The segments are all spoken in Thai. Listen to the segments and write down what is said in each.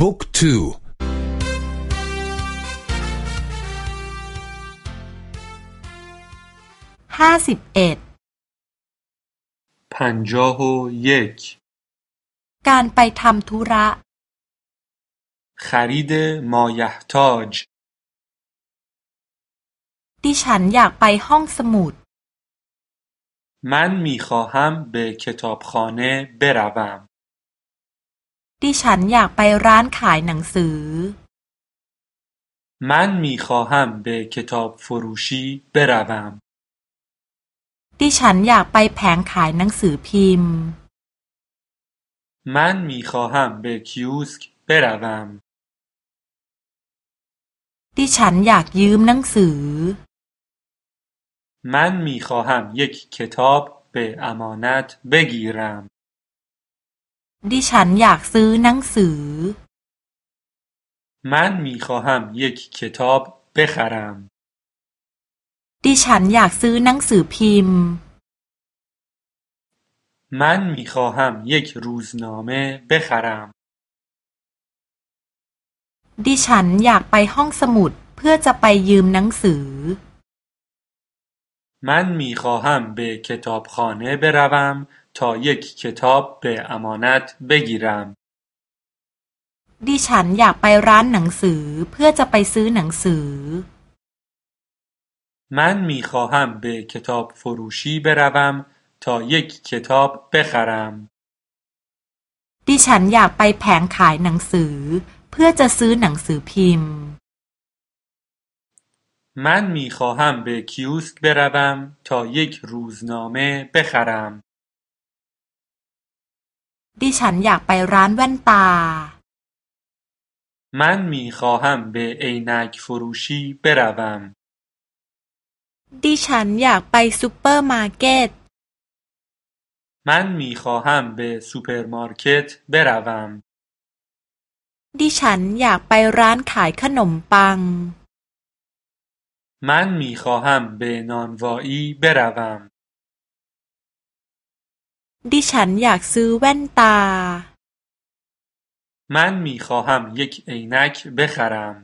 บุ๊กทูห้าสิบเอ็ดพันจาโฮเยกการไปทำธุระ خرید مایحتاج ดิฉันอยากไปห้องสมุด من میخواهم به کتابخانه بروم ดิฉันอยากไปร้านขายหนังสือ من میخواهم به کتاب فروشی بروم ดิฉันอยากไปแผงขายหนังสือพิมพ์ من میخواهم به کیوسک بروم ดิฉันอยากยืมหนังสือ من میخواهم یک کتاب به امانت بگیرم ดิฉันอยากซื้อหนังสือ من میخواهم یک کتاب بخرم ดิฉันอยากซื้อหนังสือพิมพ์ من میخواهم یک روزنامه بخرم ดิฉันอยากไปห้องสมุดเพื่อจะไปยืมหนังสือ من میخواهم به کتابخانه بروم تا یک کتاب به امانت بگیرم ดิฉันอยากไปร้านหนังสือเพื่อจะไปซื้อหนังสือ من میخواهم به کتاب فروشی بروم تا یک کتاب بخرم ดิฉันอยากไปแผงขายหนังสือเพื่อจะซื้อหนังสือพิมพ์ من میخواهم به کیوسک بروم تا یک روزنامه بخرم ดิฉันอยากไปร้านแว่นตา من میخواهم به عینک فروشی بروم ดิฉันอยากไปซูเปอร์มาร์เก็ต من میخواهم به سوپرمارکت بروم ดิฉันอยากไปร้านขายขนมปัง من میخواهم به نانوایی بروم ดิฉันอยากซื้อแว่นตา من میخواهم یک عینک بخرم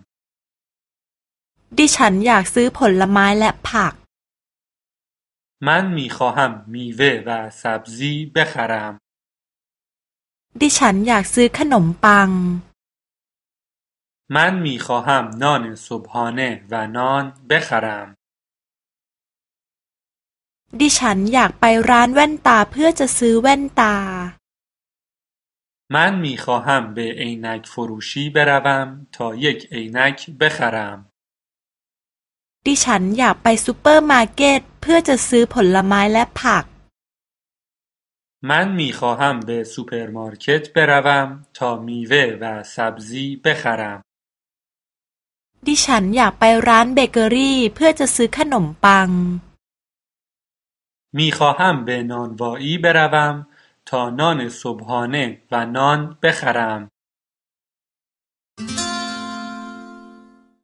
ดิฉันอยากซื้อผลไม้และผัก من میخواهم میوه و سبزی بخرم ดิฉันอยากซื้อขนมปัง من میخواهم نان صبحانه و نان بخرم ดิฉันอยากไปร้านแว่นตาเพื่อจะซื้อแว่นตา من میخواهم به عینک فروشی بروم تا یک عینک بخرم ดิฉันอยากไปซูเปอร์มาร์เก็ตเพื่อจะซื้อผลไม้และผัก من میخواهم به سوپرمارکت بروم تا میوه و سبزی بخرم ดิฉันอยากไปร้านเบเกอรี่เพื่อจะซื้อขนมปัง می‌خواهم به نانوایی بروم تا نان صبحانه و نان بخرم.